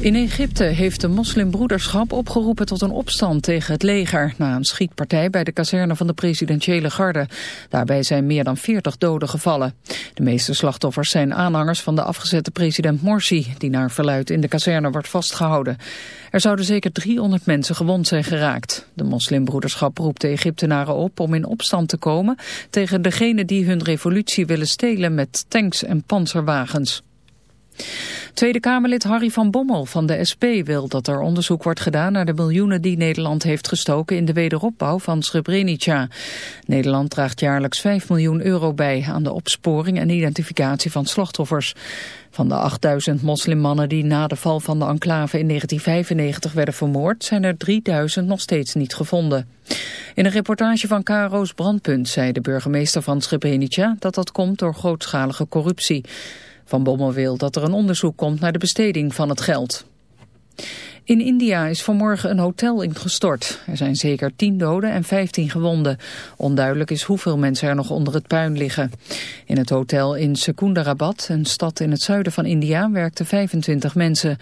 In Egypte heeft de moslimbroederschap opgeroepen tot een opstand tegen het leger... na een schietpartij bij de kazerne van de presidentiële garde. Daarbij zijn meer dan 40 doden gevallen. De meeste slachtoffers zijn aanhangers van de afgezette president Morsi... die naar verluid in de kazerne wordt vastgehouden. Er zouden zeker 300 mensen gewond zijn geraakt. De moslimbroederschap roept de Egyptenaren op om in opstand te komen... tegen degenen die hun revolutie willen stelen met tanks en panzerwagens. Tweede Kamerlid Harry van Bommel van de SP wil dat er onderzoek wordt gedaan naar de miljoenen die Nederland heeft gestoken in de wederopbouw van Srebrenica. Nederland draagt jaarlijks 5 miljoen euro bij aan de opsporing en identificatie van slachtoffers. Van de 8000 moslimmannen die na de val van de enclave in 1995 werden vermoord, zijn er 3000 nog steeds niet gevonden. In een reportage van KRO's Brandpunt zei de burgemeester van Srebrenica dat dat komt door grootschalige corruptie. Van Bommel wil dat er een onderzoek komt naar de besteding van het geld. In India is vanmorgen een hotel ingestort. Er zijn zeker 10 doden en 15 gewonden. Onduidelijk is hoeveel mensen er nog onder het puin liggen. In het hotel in Secunderabad, een stad in het zuiden van India, werkten 25 mensen.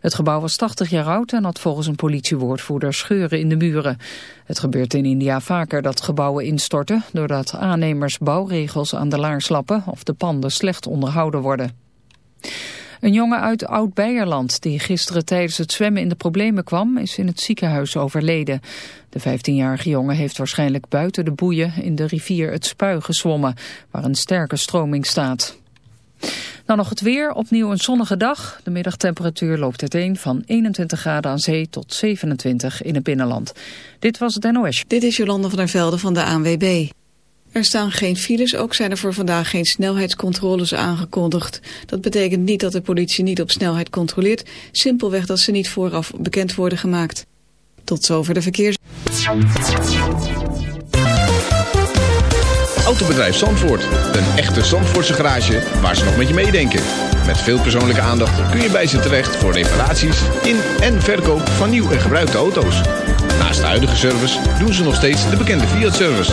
Het gebouw was 80 jaar oud en had volgens een politiewoordvoerder scheuren in de muren. Het gebeurt in India vaker dat gebouwen instorten... doordat aannemers bouwregels aan de laars lappen of de panden slecht onderhouden worden. Een jongen uit Oud-Beierland die gisteren tijdens het zwemmen in de problemen kwam... is in het ziekenhuis overleden. De 15-jarige jongen heeft waarschijnlijk buiten de boeien in de rivier het Spui gezwommen... waar een sterke stroming staat. Dan nog het weer, opnieuw een zonnige dag. De middagtemperatuur loopt uiteen van 21 graden aan zee tot 27 in het binnenland. Dit was het NOS. Dit is Jolanda van der Velde van de ANWB. Er staan geen files, ook zijn er voor vandaag geen snelheidscontroles aangekondigd. Dat betekent niet dat de politie niet op snelheid controleert, simpelweg dat ze niet vooraf bekend worden gemaakt. Tot zover de verkeers... Autobedrijf Zandvoort, een echte Zandvoortse garage waar ze nog met je meedenken. Met veel persoonlijke aandacht kun je bij ze terecht voor reparaties in en verkoop van nieuw en gebruikte auto's. Naast de huidige service doen ze nog steeds de bekende Fiat-service.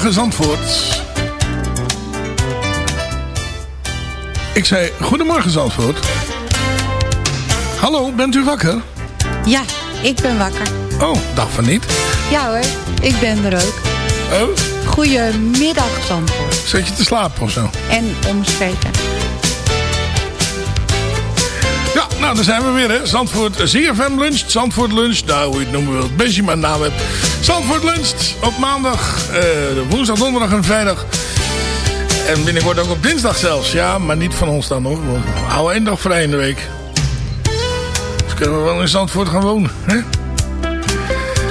Goedemorgen Zandvoort. Ik zei goedemorgen Zandvoort. Hallo, bent u wakker? Ja, ik ben wakker. Oh, dag van niet. Ja hoor, ik ben er ook. Oh, Goedemiddag Zandvoort. zit je te slapen of zo? En omstreken. Ja, nou daar zijn we weer, hè. Zandvoort ZFM Lunch, Zandvoort Lunch. Nou, hoe je het noemen wilt, beetje mijn naam hebt. Zandvoort Lunch op maandag, eh, woensdag, donderdag en vrijdag. En binnenkort ook op dinsdag zelfs. Ja, maar niet van ons dan, hoor. We houden één dag vrij in de week. Dus kunnen we wel in Zandvoort gaan wonen, hè?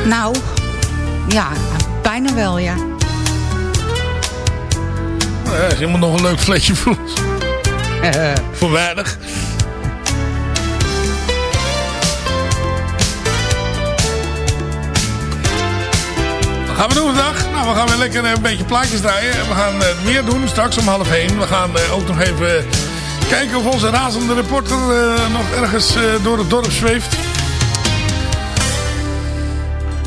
Nou, ja, bijna wel, ja. Nou ja, is helemaal nog een leuk fletje voor ons. voor weinig. Gaan we doen vandaag? Nou, we gaan weer lekker een beetje plaatjes draaien. We gaan eh, meer doen, straks om half heen. We gaan eh, ook nog even kijken of onze razende reporter eh, nog ergens eh, door het dorp zweeft.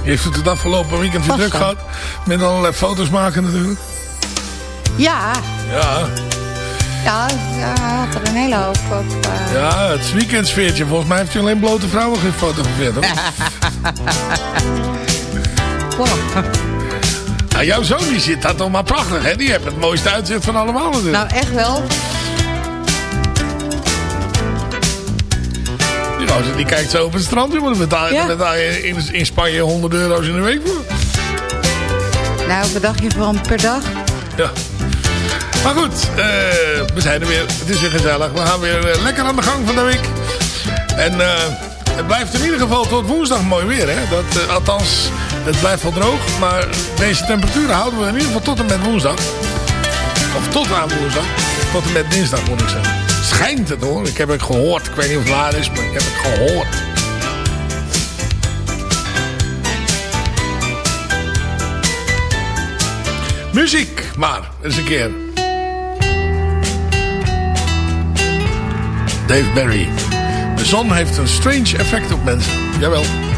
Heeft het het afgelopen weekend weer druk gehad. Met allerlei foto's maken natuurlijk. Ja, Ja, ja, ja hij had er een hele hoop op. eh. ja, het weekendsfeertje. Volgens mij heeft hij alleen blote vrouwen gefotografeerd. Hoor. Wow. Nou, jouw zoon die zit daar toch maar prachtig, hè? Die heeft het mooiste uitzicht van allemaal natuurlijk. Nou, echt wel. Die gozer die kijkt zo op het strand, jongen. Daar betaal je, Ja. daar je in, in Spanje 100 euro's in de week voor. Nou, wat dacht je van per dag? Ja. Maar goed, eh, we zijn er weer. Het is weer gezellig. We gaan weer eh, lekker aan de gang van de week. En eh, het blijft in ieder geval tot woensdag mooi weer. Hè? Dat, althans, het blijft wel droog. Maar deze temperaturen houden we in ieder geval tot en met woensdag. Of tot aan woensdag. Tot en met dinsdag moet ik zeggen. Schijnt het hoor. Ik heb het gehoord. Ik weet niet of het waar is, maar ik heb het gehoord. Muziek, maar eens een keer. Dave Barry. De zon heeft een strange effect op mensen. Jawel.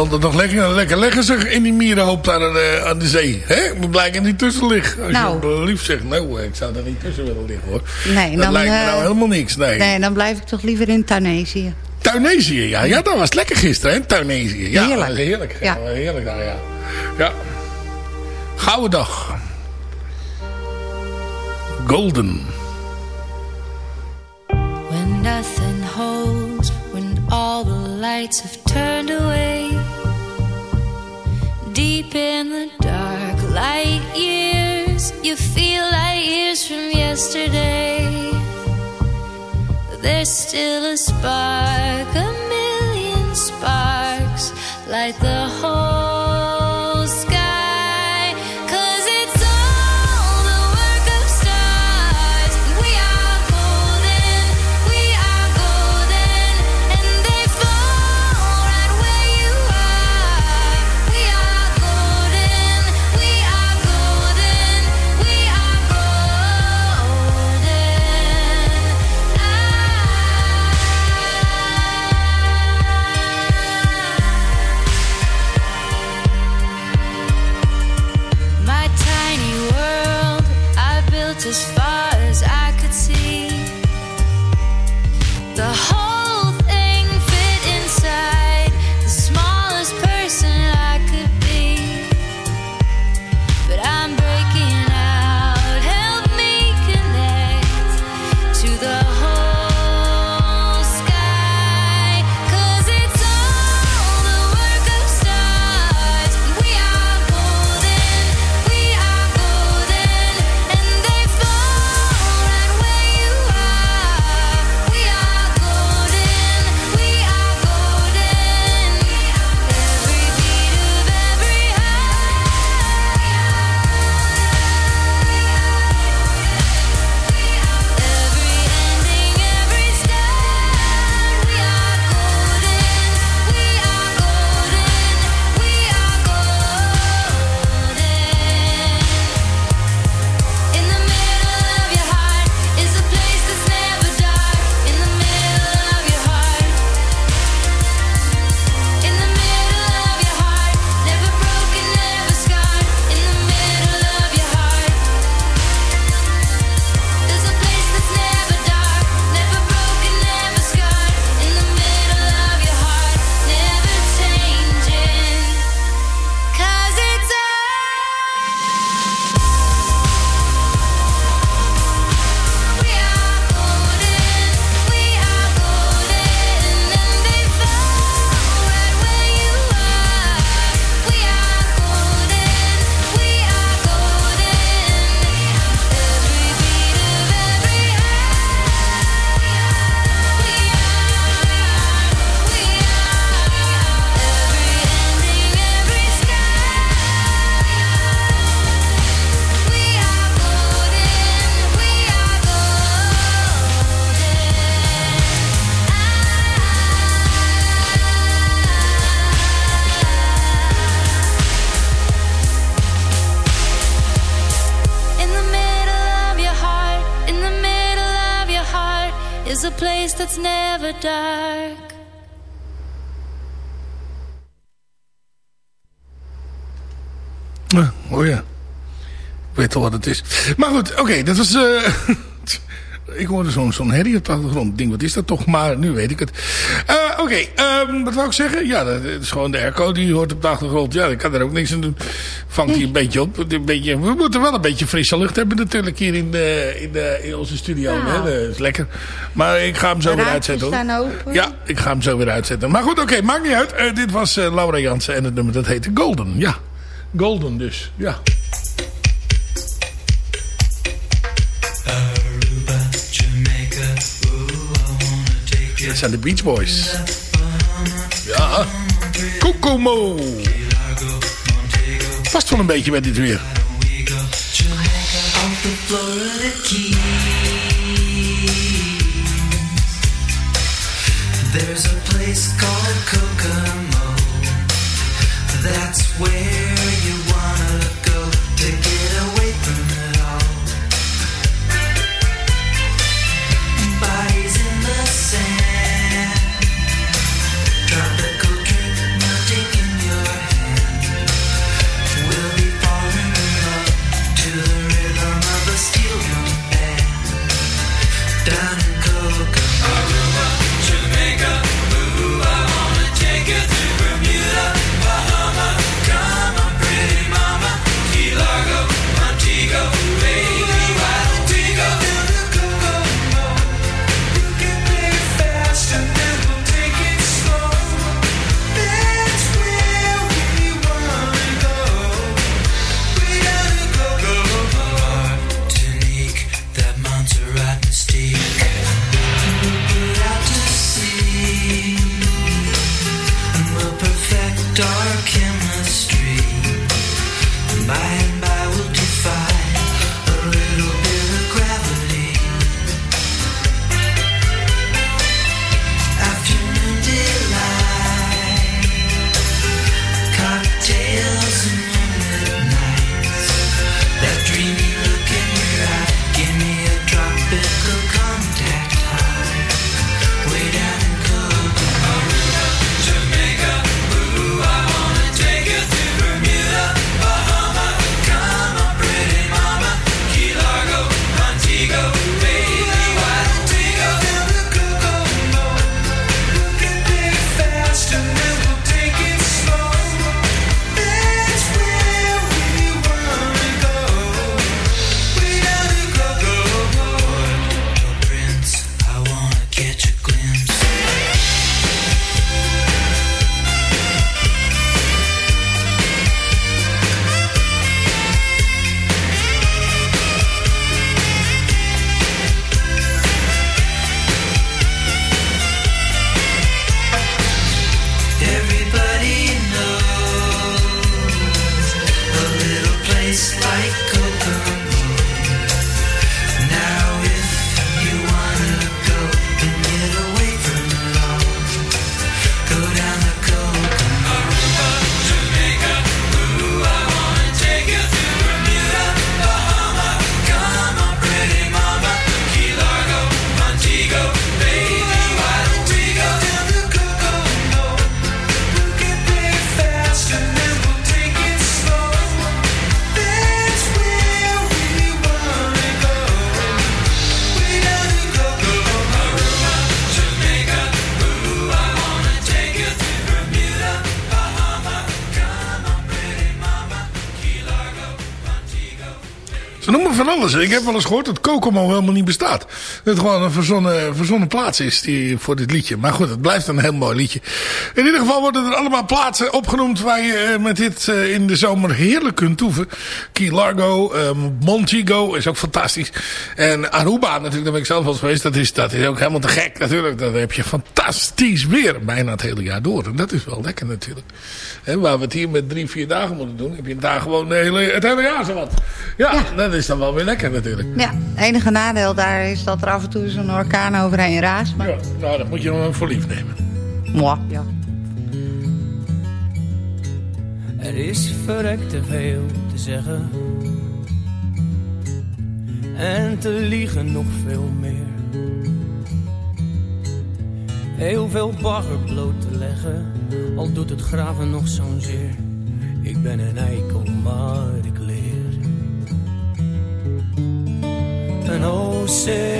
Altijd nog lekker, lekker leggen zeg in die mierenhoop daar aan de, aan de zee. Hè? Moet blijken niet tussen liggen. Als Nou. je lief zegt, nou, ik zou er niet tussen willen liggen hoor. Nee, dat dan, lijkt me eh, nou helemaal niks. Nee. Nee, dan blijf ik toch liever in Tunesië. Tunesië, ja. Ja, dat was lekker gisteren, hè? Tunesië. Ja, Heerlijk. dat heerlijk. Ja. Ja. heerlijk daar, ja. Ja. Gouden dag. Golden. When nothing holds, when all the lights have turned away. deep in the dark light years. You feel like years from yesterday. There's still a spark a million sparks. Light the whole dark. Ah, Oh ja. Ik weet al wat het is. Maar goed, oké, dat was... eh, ik hoorde zo'n zo'n herrie op de achtergrond. Ik wat is dat toch? Maar nu weet ik het. Eh, oké, ehm, wat wou ik zeggen? Ja, dat is gewoon de airco die hoort op de achtergrond. Ja, ik kan er ook niks aan doen. Vangt hij een beetje op. Een beetje, we moeten wel een beetje frisse lucht hebben natuurlijk hier in, de, in, de, in onze studio. Nou. Hè? Dat is lekker. Maar ik ga hem zo De weer uitzetten. hoor. staan open. Ja, ik ga hem zo weer uitzetten. Maar goed, oké, maakt niet uit. Eh, dit was eh, Laura Jansen en het nummer dat heette Golden. Ja, Golden dus. Ja. Dat zijn de Beach Boys. Ja. Kokomo. Past wel een beetje met dit weer. There's a place called Kokomo. That's where Down Ik heb wel eens gehoord dat Kokomo helemaal niet bestaat. Dat het gewoon een verzonnen, verzonnen plaats is die, voor dit liedje. Maar goed, het blijft een heel mooi liedje. In ieder geval worden er allemaal plaatsen opgenoemd waar je eh, met dit eh, in de zomer heerlijk kunt toeven. Key Largo, eh, Montego is ook fantastisch. En Aruba natuurlijk, daar ben ik zelf wel eens geweest. Dat is, dat is ook helemaal te gek natuurlijk. Dan heb je fantastisch weer bijna het hele jaar door. En dat is wel lekker natuurlijk. Waar we het hier met drie, vier dagen moeten doen, heb je daar gewoon de hele, het hele jaar zo wat. Ja, Ja. dat is dan wel weer lekker natuurlijk. Ja, het enige nadeel daar is dat er af en toe zo'n orkaan overheen raast. Maar Ja, nou, dat moet je dan ook voor lief nemen. Mwah, ja. Er is verrekt te veel te zeggen. En te liegen nog veel meer. Heel veel bagger bloot te leggen. Al doet het graven nog zo'n zeer. Ik ben een eikel, maar ik leer. Een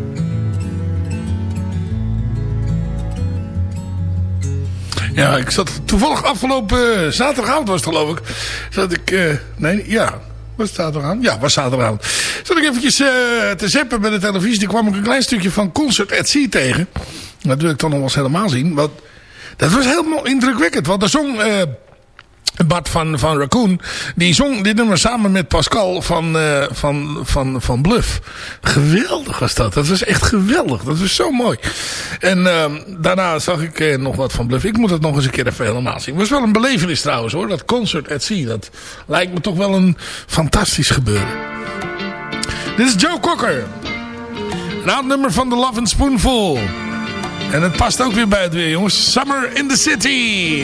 Ja, ik zat toevallig afgelopen eh, zaterdagavond was het geloof ik. Zat ik, eh, nee, ja, was het zaterdagavond? Ja, was zaterdagavond. Zat ik eventjes eh, te zappen bij de televisie. Die kwam ik een klein stukje van Concert at Sea tegen. Dat wil ik dan nog wel eens helemaal zien. Want dat was helemaal indrukwekkend. Want er zong... Bart van, van Raccoon, die zong dit nummer samen met Pascal van, eh, van, van, van Bluff. Geweldig was dat. Dat was echt geweldig. Dat was zo mooi. En ehm, daarna zag ik eh, nog wat van Bluff. Ik moet het nog eens een keer even helemaal zien. Het was wel een belevenis trouwens hoor. Dat Concert at Sea. Dat lijkt me toch wel een fantastisch gebeuren. Dit is Joe Cocker. Een nummer van The Love and Spoonful. En het past ook weer bij het weer jongens. Summer in the City.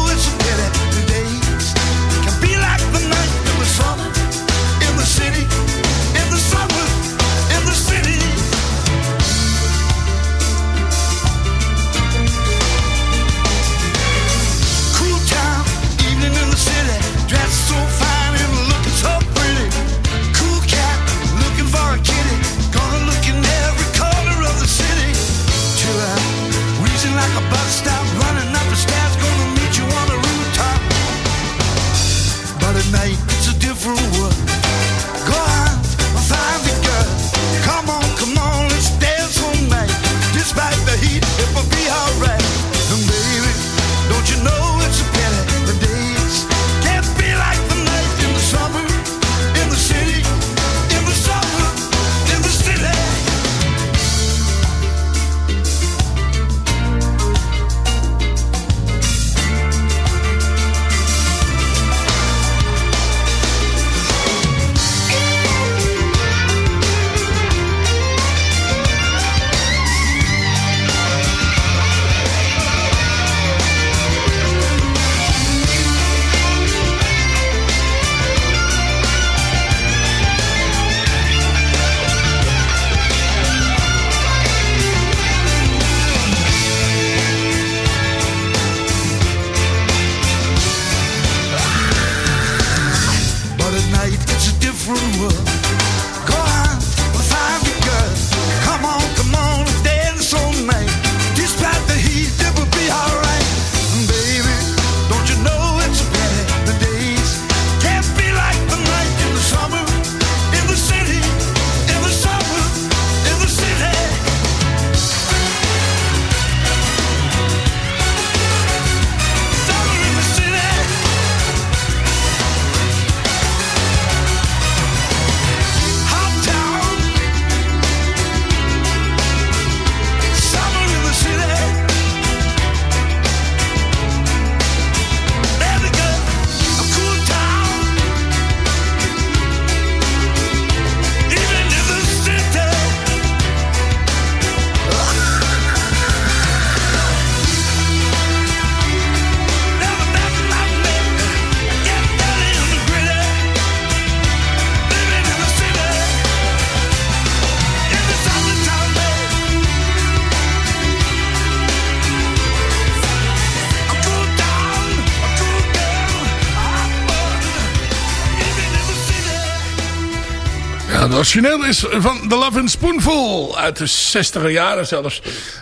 Origineel is van The Love and Spoonful. Uit de 60 jaren zelfs.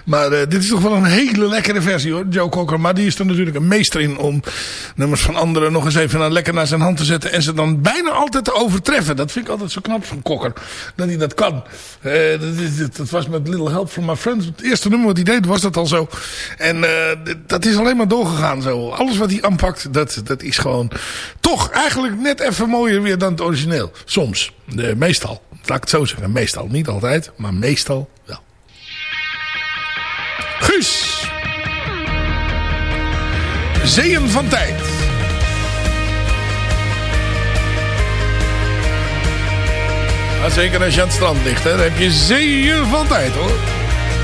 Maar eh, dit is toch wel een hele lekkere versie hoor. Joe Cocker. Maar die is er natuurlijk een meester in om nummers van anderen nog eens even naar, lekker naar zijn hand te zetten. En ze dan bijna altijd te overtreffen. Dat vind ik altijd zo knap van Cocker. Dat hij dat kan. Eh, dat, was met Little Help from My Friends. Het eerste nummer wat hij deed was dat al zo. En eh, dat is alleen maar doorgegaan zo. Alles wat hij aanpakt, dat, dat is gewoon toch eigenlijk net even mooier weer dan het origineel. Soms. Meestal. Laat ik het zo zeggen. Meestal. Niet altijd, maar meestal wel. Guus. Zeeën van tijd. Zeker als je aan het strand ligt. Hè, dan heb je zeeën van tijd hoor.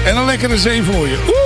En een lekkere zee voor je. Oeh.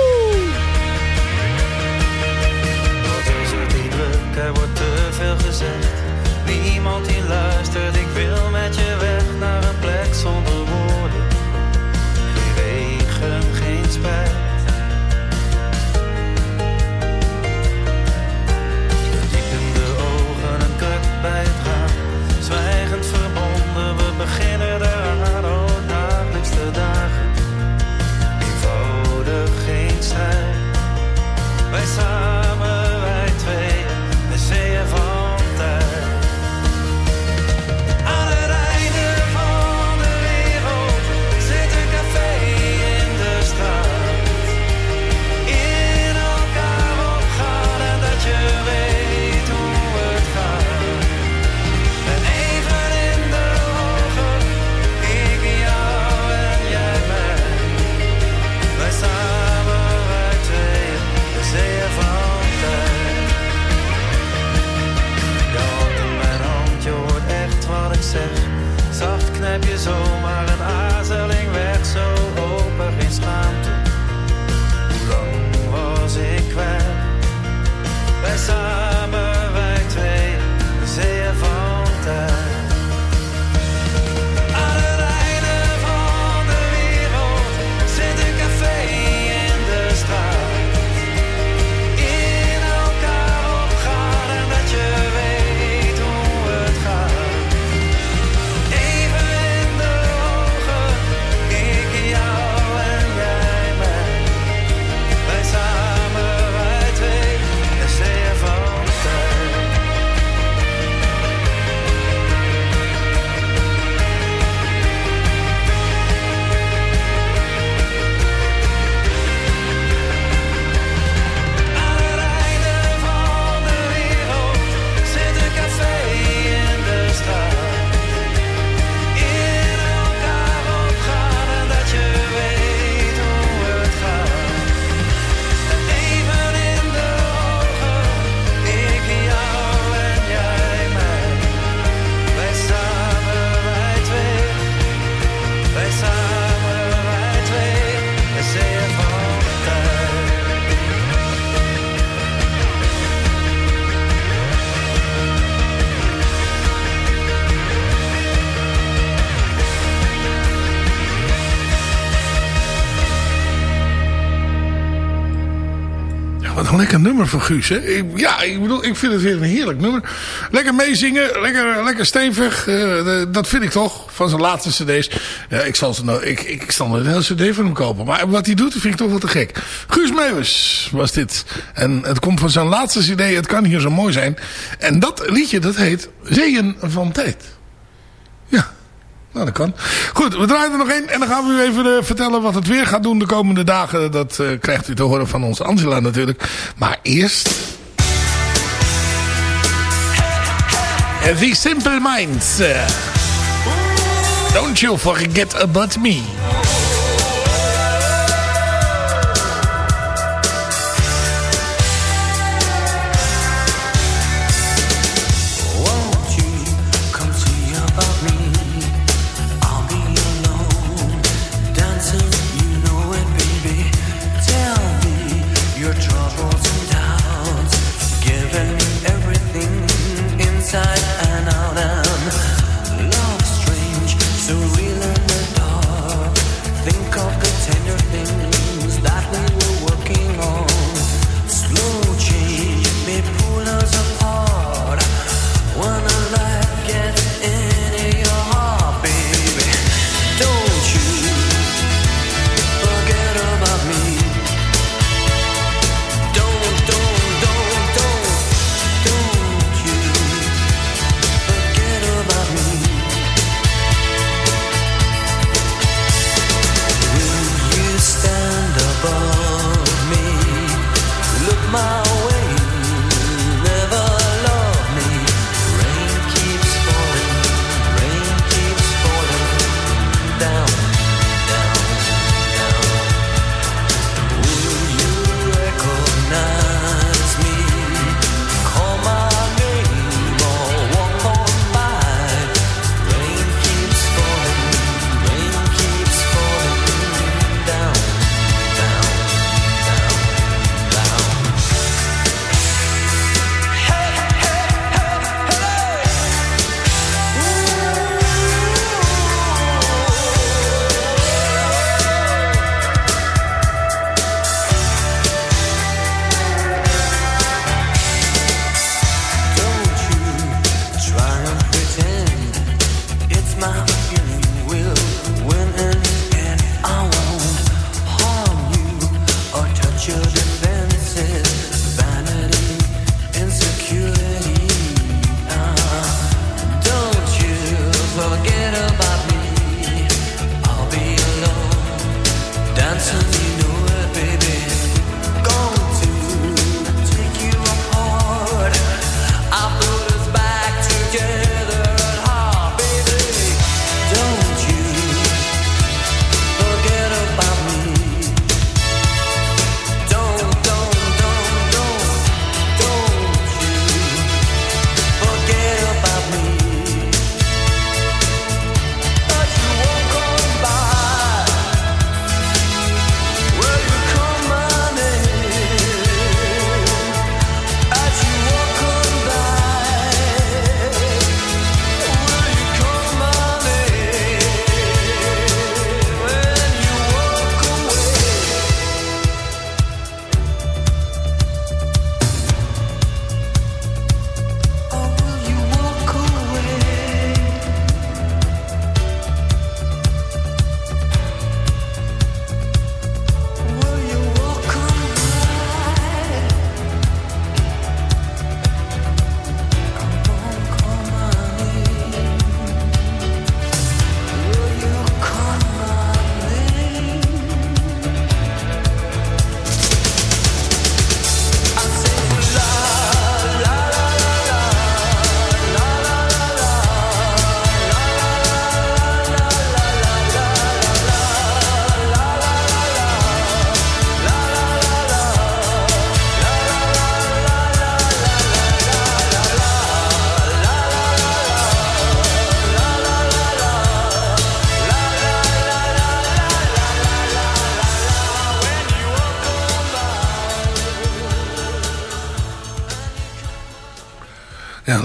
van Guus. Hè? Ja, ik bedoel, ik vind het weer een heerlijk nummer. Lekker meezingen, lekker, lekker stevig. Eh, dat vind ik toch, van zijn laatste cd's. Ik, zal ze nou, ik, ik zal een hele cd van hem kopen. Maar wat hij doet, vind ik toch wel te gek. Guus Meuwens was dit. En het komt van zijn laatste cd, het kan hier zo mooi zijn. En dat liedje, dat heet Zeeën van Tijd. Nou, dat kan. Goed, we draaien er nog in En dan gaan we u even eh, vertellen wat het weer gaat doen de komende dagen. Dat eh, krijgt u te horen van onze Angela natuurlijk. Maar eerst... The Simple Minds. Eh? Don't you forget about me.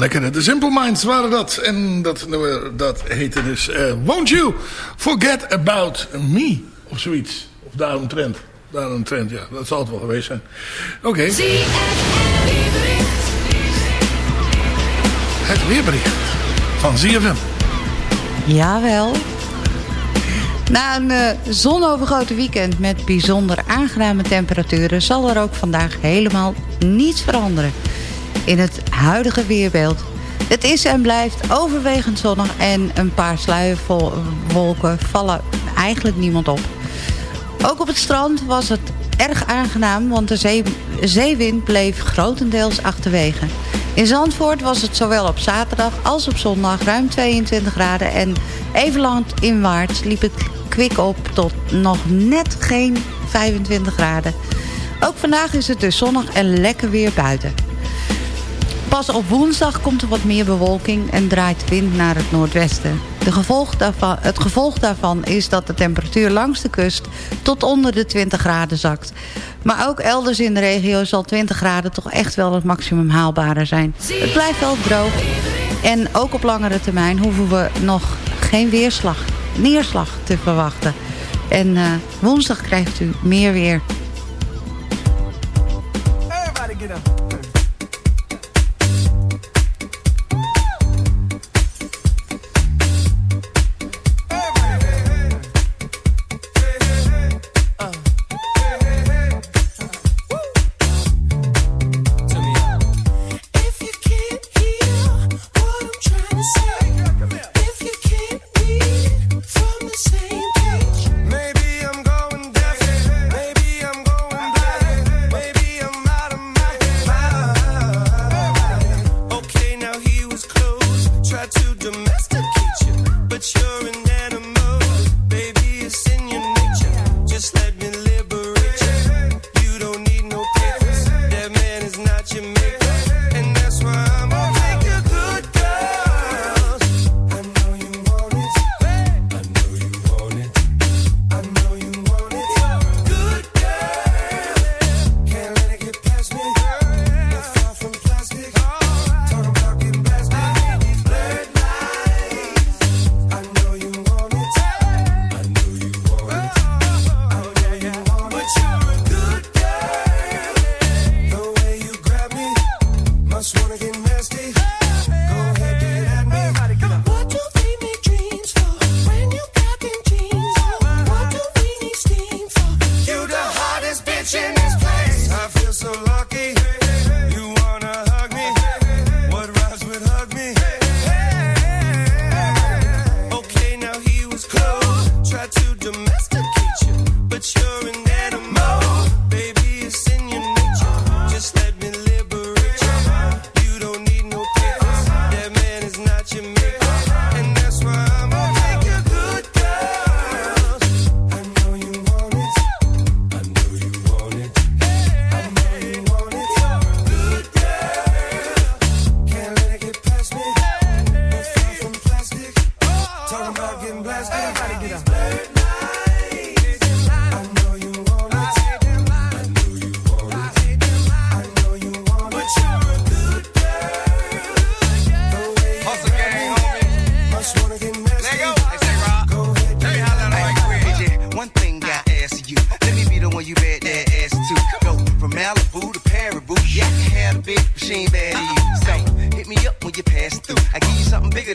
De Simple Minds waren dat. En dat, dat heette dus eh, Won't You Forget About Me? Of zoiets. Of daarom trend. Daarom trend, ja. Dat zal het wel geweest zijn. Oké. Okay. Het weerbericht van Ja Jawel. Na een eh, zonovergoten weekend met bijzonder aangename temperaturen... zal er ook vandaag helemaal niets veranderen in het huidige weerbeeld. Het is en blijft overwegend zonnig en een paar sluierwolken vallen eigenlijk niemand op. Ook op het strand was het erg aangenaam, want de zee, zeewind bleef grotendeels achterwege. In Zandvoort was het zowel op zaterdag als op zondag ruim 22 graden... en even lang inwaarts liep het kwik op tot nog net geen 25 graden. Ook vandaag is het dus zonnig en lekker weer buiten. Pas op woensdag komt er wat meer bewolking en draait wind naar het noordwesten. De gevolg daarvan, het gevolg daarvan is dat de temperatuur langs de kust tot onder de 20 graden zakt. Maar ook elders in de regio zal 20 graden toch echt wel het maximum haalbare zijn. Het blijft wel droog en ook op langere termijn hoeven we nog geen weerslag, neerslag te verwachten. En eh, woensdag krijgt u meer weer.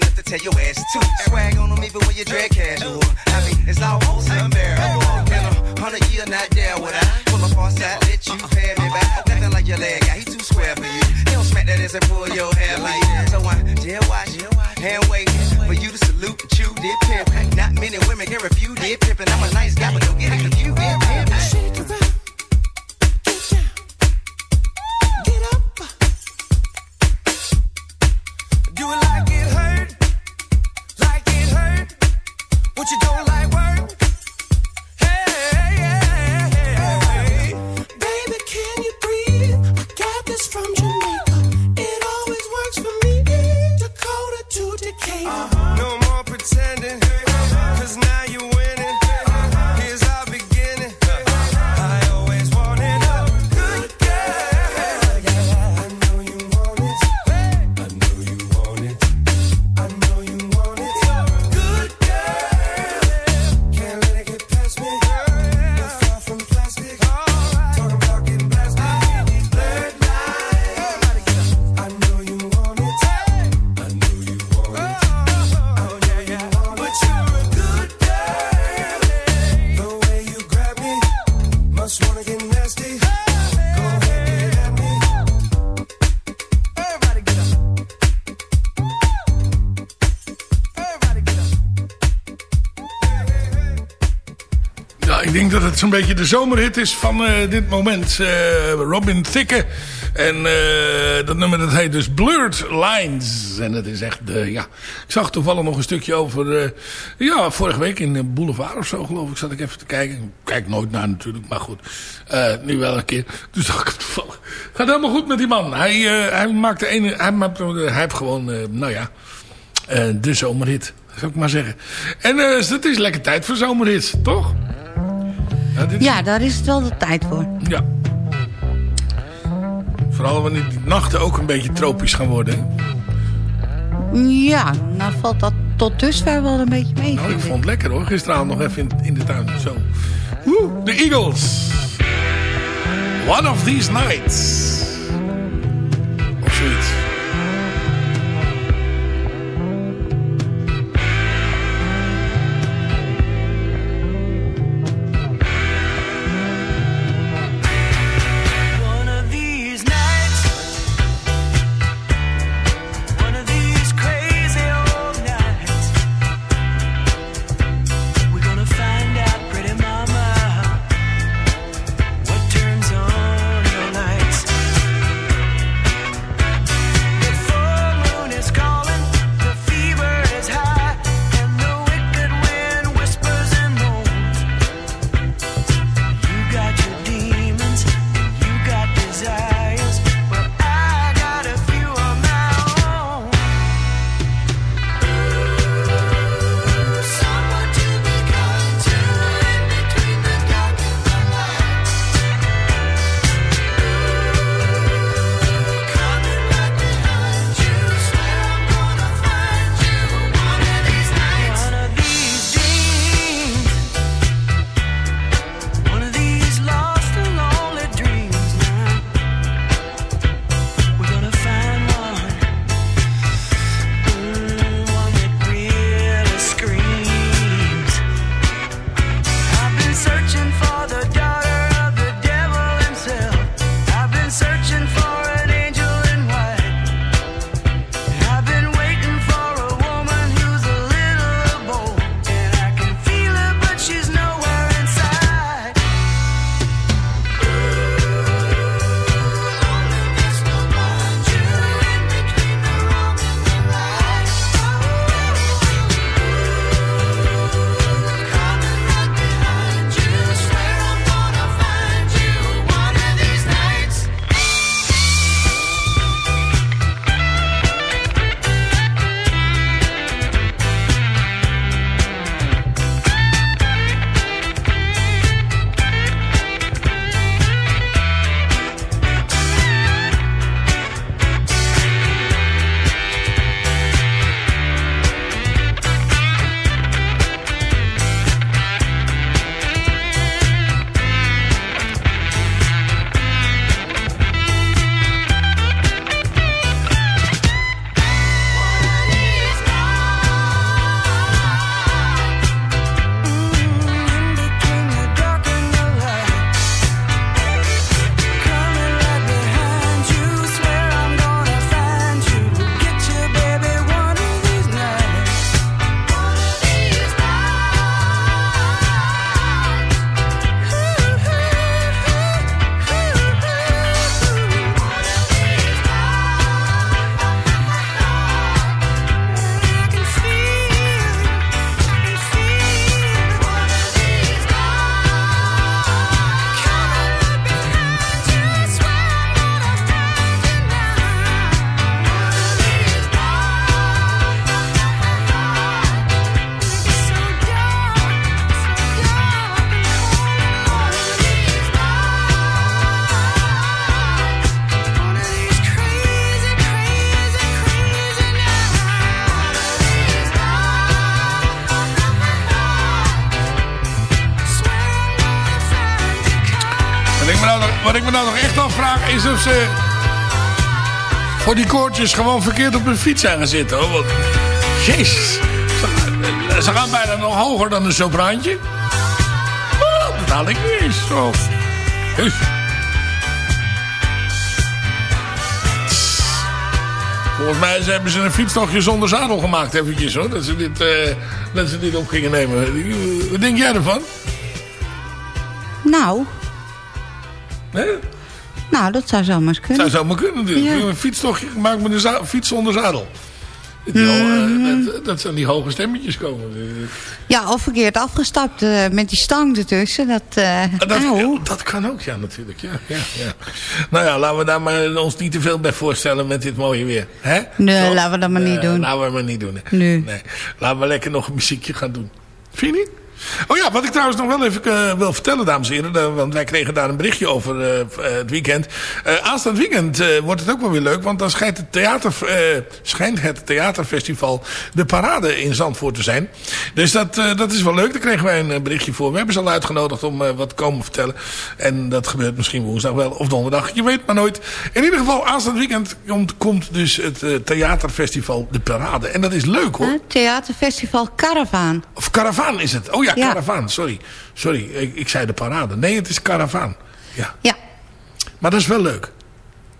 Enough to tell your ass to. Swag on them even when you drag casual. I mean, it's almost unbearable. In a hundred year, not there would I pull up on side, let you pay me back. Nothing like your leg guy, he too square for you. He don't smack that ass and pull your hair like that. So I jail watch, hand waiting for you to salute and chew did pimp. Not many women can refuse did pimping. I'm a nice guy, but don't get it confused. Zo'n beetje de zomerhit is van eh, dit moment. Eh, Robin Thicke. En eh, dat nummer dat heet dus Blurred Lines. En het is echt, ja... Ik zag toevallig nog een stukje over... ja, vorige week in Boulevard of zo geloof ik. Zat ik even te kijken. Ik kijk nooit naar natuurlijk, maar goed. Nu wel een keer. Dus zag ik toevallig. Gaat helemaal goed met die man. Hij, hij maakt de ene... Hij, maakt, heeft gewoon, nou ja... de zomerhit. Zou ik maar zeggen. En het is lekker tijd voor zomerhits, toch? Ja, daar is het wel de tijd voor. ja. Vooral wanneer die nachten ook een beetje tropisch gaan worden. Ja, nou valt dat tot dusver wel een beetje mee. Nou, ik vond het lekker hoor. Gisteravond nog even in, in de tuin. Zo. Woe, de Eagles. One of these nights. Of zoiets. Afvraag is of ze voor die koortjes gewoon verkeerd op hun fiets zijn gaan zitten. Hoor. Want, jezus, ze, ze gaan bijna nog hoger dan een sopraantje. Oh, dat haal ik niet eens. Zo. Volgens mij hebben ze een fietstochtje zonder zadel gemaakt eventjes hoor. Dat ze dit, eh, dat ze dit op gingen nemen. Wat denk jij ervan? Nou? Nou, dat zou zomaar kunnen. zou zomaar kunnen natuurlijk. Ja. Een fietstochtje gemaakt met een fiets zonder zadel. Al, eh, dat, dat zijn die hoge stemmetjes komen. Ja, of verkeerd afgestapt eh, met die stang ertussen. Dat, eh Dat, auw. dat kan ook, ja, natuurlijk. Ja, ja, ja. Nou ja, laten we daar maar ons niet te veel bij voorstellen met dit mooie weer. Hè? Nee, Zo? laten we dat maar niet doen. Laten we maar niet doen. hè. Nee. nee. Laten we lekker nog een muziekje gaan doen. Vind je niet? Oh ja, wat ik trouwens nog wel even eh, wil vertellen, dames en heren. eh, want wij kregen daar een berichtje over eh, het weekend. Eh aanstaand weekend wordt het ook wel weer leuk. Want dan schijnt het, theater, schijnt het theaterfestival de parade in Zandvoort te zijn. Dus dat, dat is wel leuk. Daar kregen wij een berichtje voor. We hebben ze al uitgenodigd om wat te komen vertellen. En dat gebeurt misschien woensdag wel of donderdag. Je weet maar nooit. In ieder geval, aanstaand weekend komt, komt dus het theaterfestival de parade. En dat is leuk hoor. Huh? Theaterfestival Caravan. Of Caravaan is het. Oh ja, Ja. Caravaan. Sorry. Sorry, ik, ik zei de parade. Nee, het is Caravaan. Ja. Ja. Maar dat is wel leuk.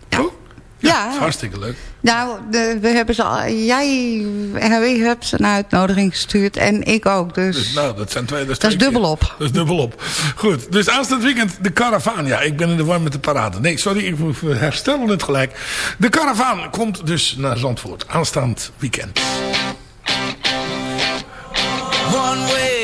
Toch? Ja. Dat is hartstikke leuk. Nou, de, we hebben ze al, jij en hebt ze een uitnodiging gestuurd en ik ook. Dus, Dus nou, dat zijn twee... Dat is, Dat is twee dubbel keer. op. Dat is dubbel op. Goed, dus aanstaand weekend de Caravaan. Ja, ik ben in de war met de parade. Nee, sorry, ik herstel het gelijk. De Caravaan komt dus naar Zandvoort. Aanstaand weekend. One way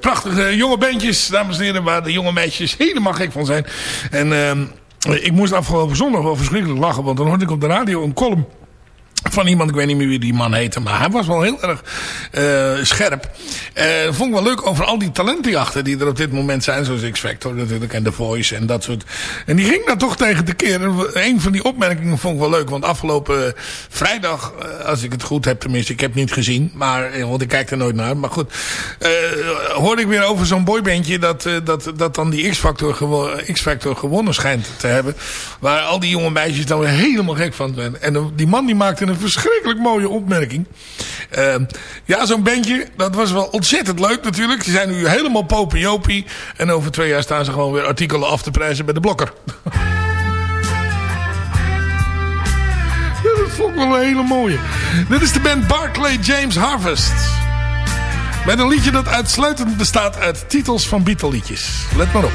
prachtige jonge bandjes, dames en heren, waar de jonge meisjes helemaal gek van zijn. En ehm, ik moest afgelopen zondag wel verschrikkelijk lachen, want dan hoorde ik op de radio een column van iemand, ik weet niet meer wie die man heette, maar hij was wel heel erg eh, scherp. Eh vond ik wel leuk over al die talentenjachten die er op dit moment zijn, zoals X-Factor natuurlijk en The Voice en dat soort. En die ging daar toch tegen te keren. Een van die opmerkingen vond ik wel leuk, want afgelopen eh, vrijdag, als ik het goed heb tenminste, ik heb het niet gezien, maar, want ik kijk er nooit naar, maar goed, hoorde ik weer over zo'n boybandje dat, dat, dat dan die X-Factor X-Factor gewonnen schijnt te hebben. Waar al die jonge meisjes dan weer helemaal gek van zijn. En die man die maakte een verschrikkelijk mooie opmerking. Uh, ja, zo'n bandje, dat was wel ontzettend leuk natuurlijk. Ze zijn nu helemaal popiopie. En over twee jaar staan ze gewoon weer artikelen af te prijzen bij de blokker. dat vond ik wel een hele mooie. Dit is de band Barclay James Harvest. Met een liedje dat uitsluitend bestaat uit titels van Beatle liedjes. Let maar op.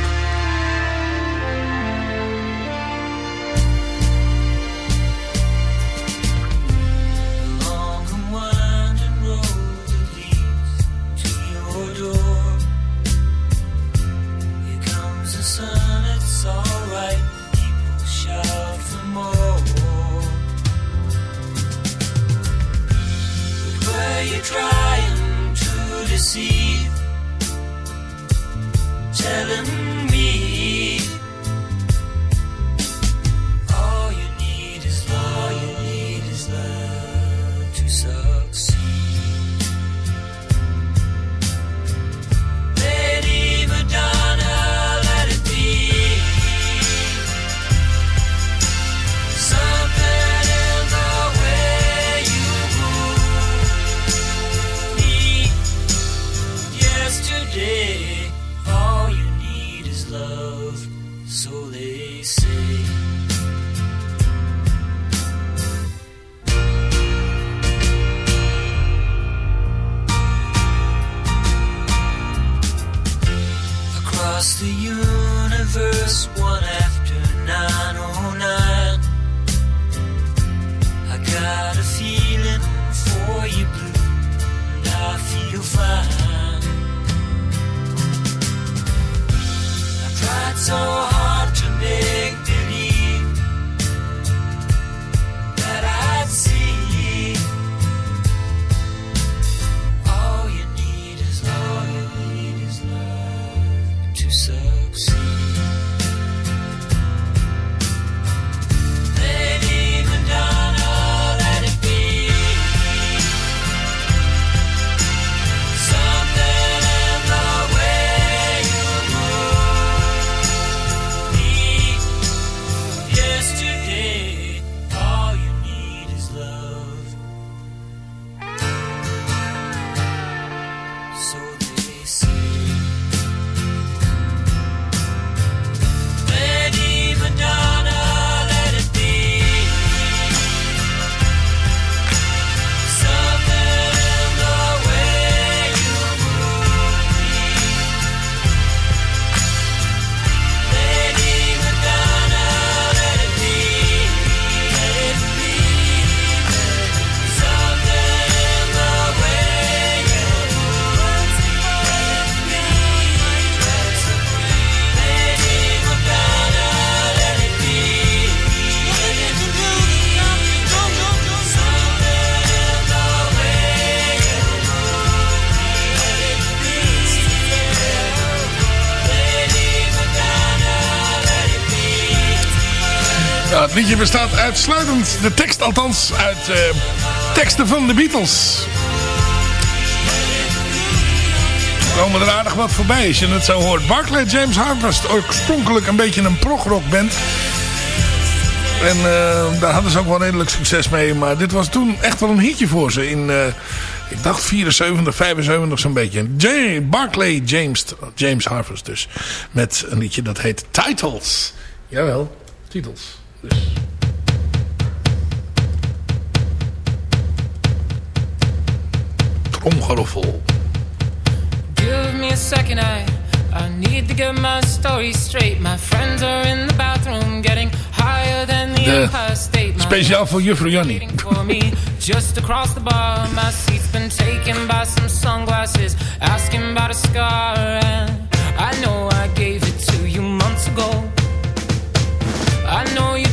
liedje bestaat uitsluitend, de tekst althans, uit eh, teksten van de Beatles. Er komen er aardig wat voorbij als je het zo hoort. Barclay James Harvest, oorspronkelijk een beetje een progrockband. En eh, daar hadden ze ook wel redelijk succes mee. Maar dit was toen echt wel een hitje voor ze. In, eh, ik dacht 74, 75 zo'n beetje. J Barclay James, James Harvest dus. Met een liedje dat heet Titles. Jawel, titels. Tromgeroffel. Give me a second, I I need to get my story straight. My friends are in the bathroom getting higher than the Empire State. Speciaal voor juffrouw Jannie. just across the bar. My seat's been taken by some sunglasses, asking about a scar. And I know I gave it to you months ago. I know you're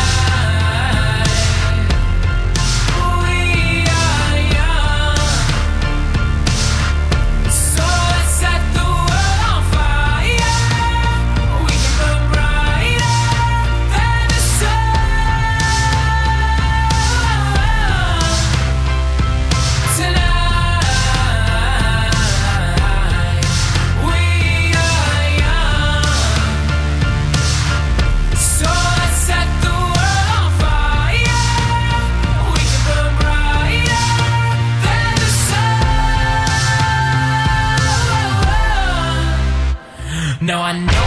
No, I know.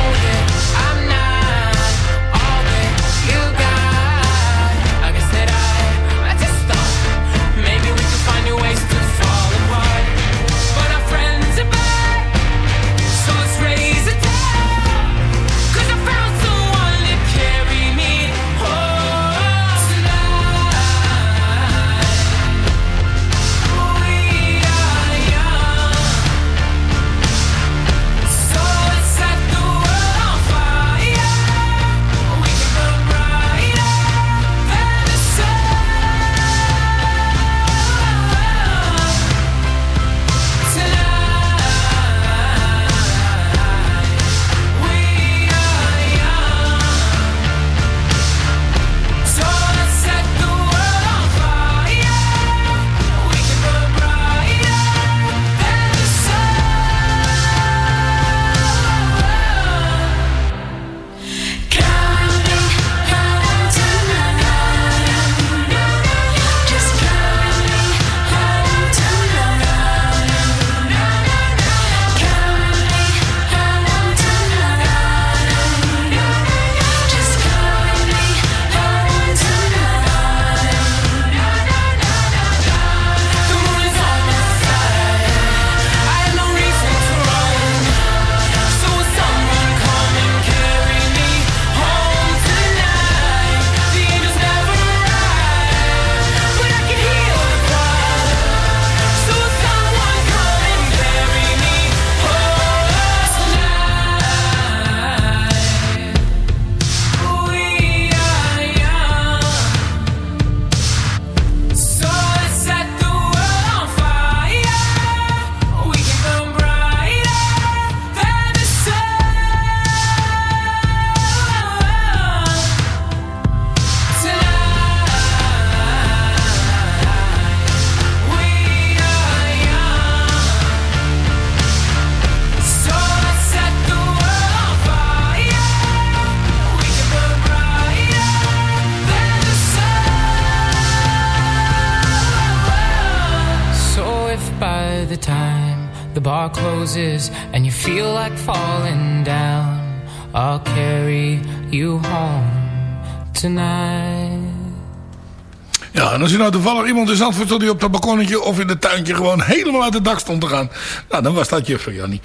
Ja, en als u nou toevallig iemand in Zandvoort stond die op dat balkonnetje of in het tuintje gewoon helemaal uit het dak stond te gaan. Nou, dan was dat juffrouw Jannie.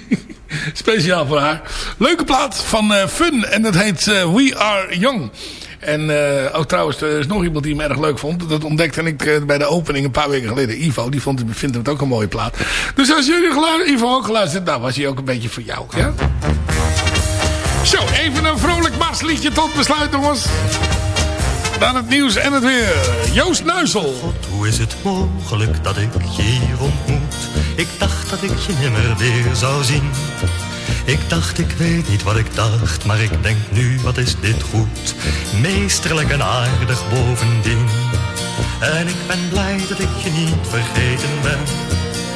Speciaal voor haar. Leuke plaat van eh, Fun en dat heet eh, We Are Young. En eh, ook trouwens, er is nog iemand die hem erg leuk vond. Dat ontdekte ik bij de opening een paar weken geleden. Ivo, die vond, vindt het ook een mooie plaat. Dus als jullie Ivo ook geluisterd, nou was hij ook een beetje voor jou. Ja? Zo, even een vrolijk marsliedje tot besluit jongens. Dan het nieuws en het weer. Joost Nuisel. Hoe is het mogelijk dat ik je hier ontmoet? Ik dacht dat ik je nimmer weer zou zien. Ik dacht, ik weet niet wat ik dacht, maar ik denk nu, wat is dit goed? Meesterlijk en aardig bovendien. En ik ben blij dat ik je niet vergeten ben.